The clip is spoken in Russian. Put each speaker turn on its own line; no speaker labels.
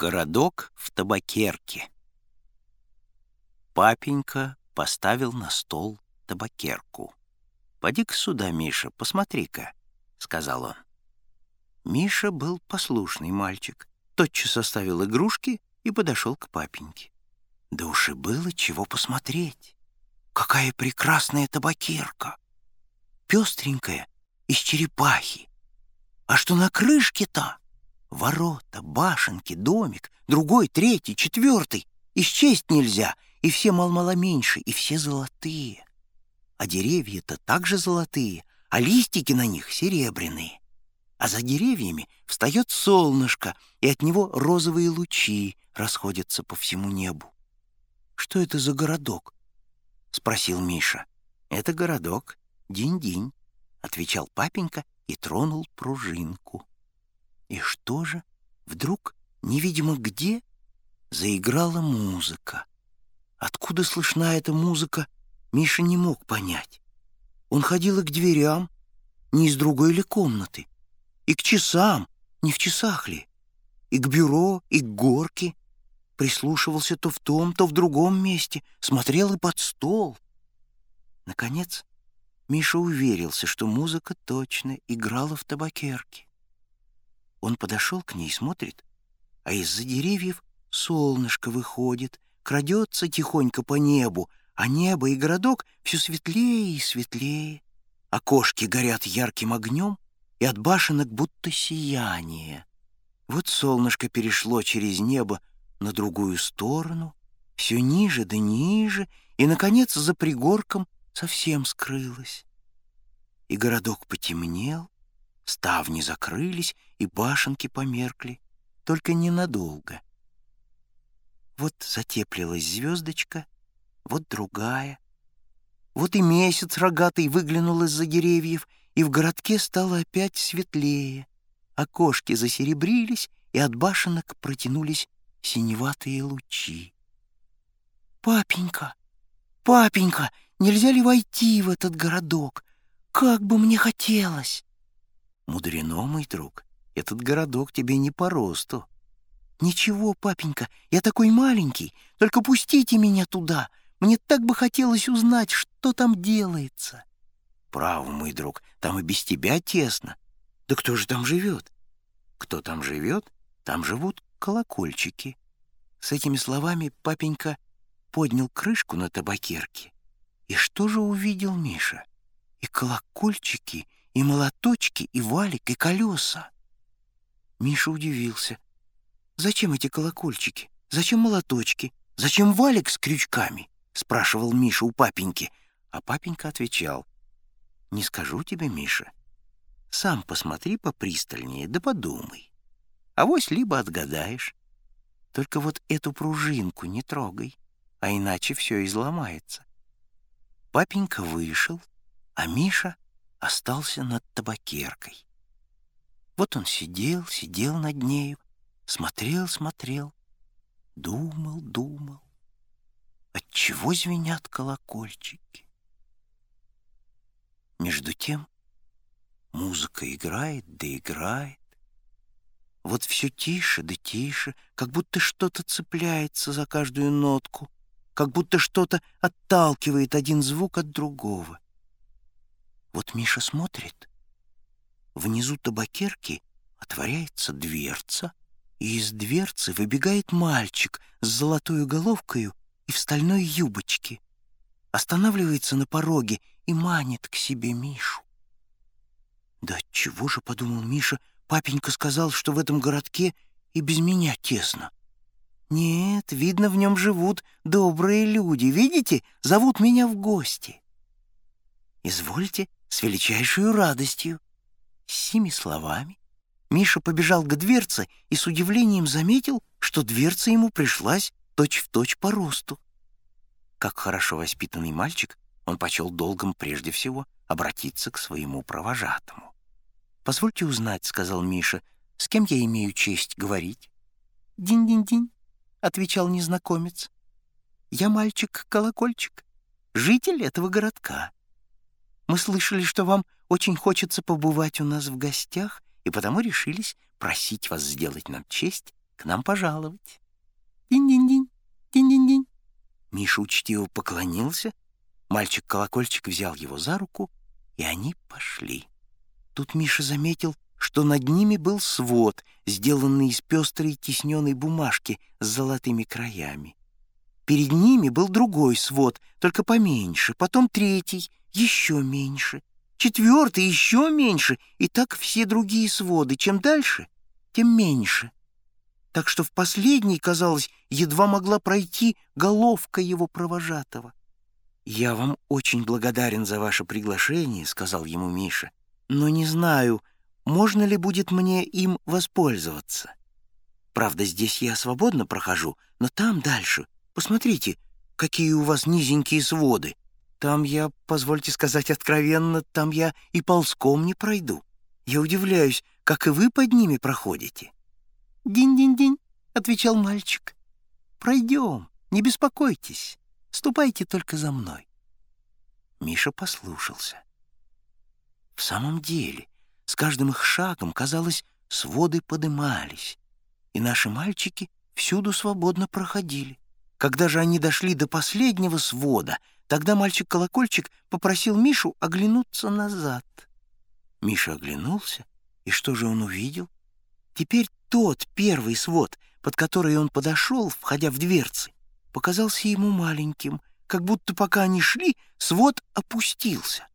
Городок в табакерке. Папенька поставил на стол табакерку. «Поди-ка сюда, Миша, посмотри-ка», — сказал он. Миша был послушный мальчик, тотчас оставил игрушки и подошел к папеньке. Да уж и было чего посмотреть. Какая прекрасная табакерка! Пестренькая, из черепахи. А что на крышке-то? Ворота, башенки, домик, другой, третий, четвертый. Исчесть нельзя, и все мал-мало меньше, и все золотые. А деревья-то также золотые, а листики на них серебряные. А за деревьями встает солнышко, и от него розовые лучи расходятся по всему небу. «Что это за городок?» — спросил Миша. «Это городок, Динь-Динь», — отвечал папенька и тронул пружинку. И что же? Вдруг, невидимо где, заиграла музыка. Откуда слышна эта музыка, Миша не мог понять. Он ходил и к дверям, не из другой ли комнаты, и к часам, не в часах ли, и к бюро, и к горке, прислушивался то в том, то в другом месте, смотрел и под стол. Наконец, Миша уверился, что музыка точно играла в табакерке. Он подошел к ней, смотрит, а из-за деревьев солнышко выходит, крадется тихонько по небу, а небо и городок все светлее и светлее. Окошки горят ярким огнем, и от башенок будто сияние. Вот солнышко перешло через небо на другую сторону, все ниже да ниже, и, наконец, за пригорком совсем скрылось. И городок потемнел, Ставни закрылись, и башенки померкли, только ненадолго. Вот затеплилась звездочка, вот другая. Вот и месяц рогатый выглянул из-за деревьев, и в городке стало опять светлее. Окошки засеребрились, и от башенок протянулись синеватые лучи. «Папенька, папенька, нельзя ли войти в этот городок? Как бы мне хотелось!» Мудрено, мой друг, этот городок тебе не по росту. Ничего, папенька, я такой маленький, только пустите меня туда. Мне так бы хотелось узнать, что там делается. Право, мой друг, там и без тебя тесно. Да кто же там живет? Кто там живет, там живут колокольчики. С этими словами папенька поднял крышку на табакерке. И что же увидел Миша? И колокольчики — и молоточки, и валик, и колеса. Миша удивился. «Зачем эти колокольчики? Зачем молоточки? Зачем валик с крючками?» — спрашивал Миша у папеньки. А папенька отвечал. «Не скажу тебе, Миша. Сам посмотри попристальнее, да подумай. А вось либо отгадаешь. Только вот эту пружинку не трогай, а иначе все изломается». Папенька вышел, а Миша — остался над табакеркой. Вот он сидел, сидел над нею, смотрел, смотрел, думал, думал. Отчего звенят колокольчики? Между тем музыка играет да играет. Вот все тише да тише, как будто что-то цепляется за каждую нотку, как будто что-то отталкивает один звук от другого. Вот Миша смотрит. Внизу табакерки отворяется дверца, и из дверцы выбегает мальчик с золотой головкой и в стальной юбочке. Останавливается на пороге и манит к себе Мишу. «Да чего же, — подумал Миша, — папенька сказал, что в этом городке и без меня тесно. Нет, видно, в нем живут добрые люди. Видите, зовут меня в гости. Извольте, с величайшей радостью. С сими словами Миша побежал к дверце и с удивлением заметил, что дверца ему пришлась точь-в-точь точь по росту. Как хорошо воспитанный мальчик, он почел долгом прежде всего обратиться к своему провожатому. «Позвольте узнать», — сказал Миша, — «с кем я имею честь говорить?» «Динь-динь-динь», — отвечал незнакомец. «Я мальчик-колокольчик, житель этого городка. Мы слышали, что вам очень хочется побывать у нас в гостях, и потому решились просить вас сделать нам честь к нам пожаловать. Динь-динь-динь, динь-динь-динь. Миша учтиво поклонился, мальчик-колокольчик взял его за руку, и они пошли. Тут Миша заметил, что над ними был свод, сделанный из пестрой тисненной бумажки с золотыми краями. Перед ними был другой свод, только поменьше, потом третий, еще меньше, четвертый, еще меньше, и так все другие своды. Чем дальше, тем меньше. Так что в последний, казалось, едва могла пройти головка его провожатого. «Я вам очень благодарен за ваше приглашение», — сказал ему Миша, «но не знаю, можно ли будет мне им воспользоваться. Правда, здесь я свободно прохожу, но там дальше, посмотрите, какие у вас низенькие своды. Там я, позвольте сказать откровенно, там я и ползком не пройду. Я удивляюсь, как и вы под ними проходите». «Динь-динь-динь», — отвечал мальчик. «Пройдем, не беспокойтесь, ступайте только за мной». Миша послушался. В самом деле, с каждым их шагом, казалось, своды подымались, и наши мальчики всюду свободно проходили. Когда же они дошли до последнего свода, тогда мальчик-колокольчик попросил Мишу оглянуться назад. Миша оглянулся, и что же он увидел? Теперь тот первый свод, под который он подошел, входя в дверцы, показался ему маленьким, как будто пока они шли, свод опустился.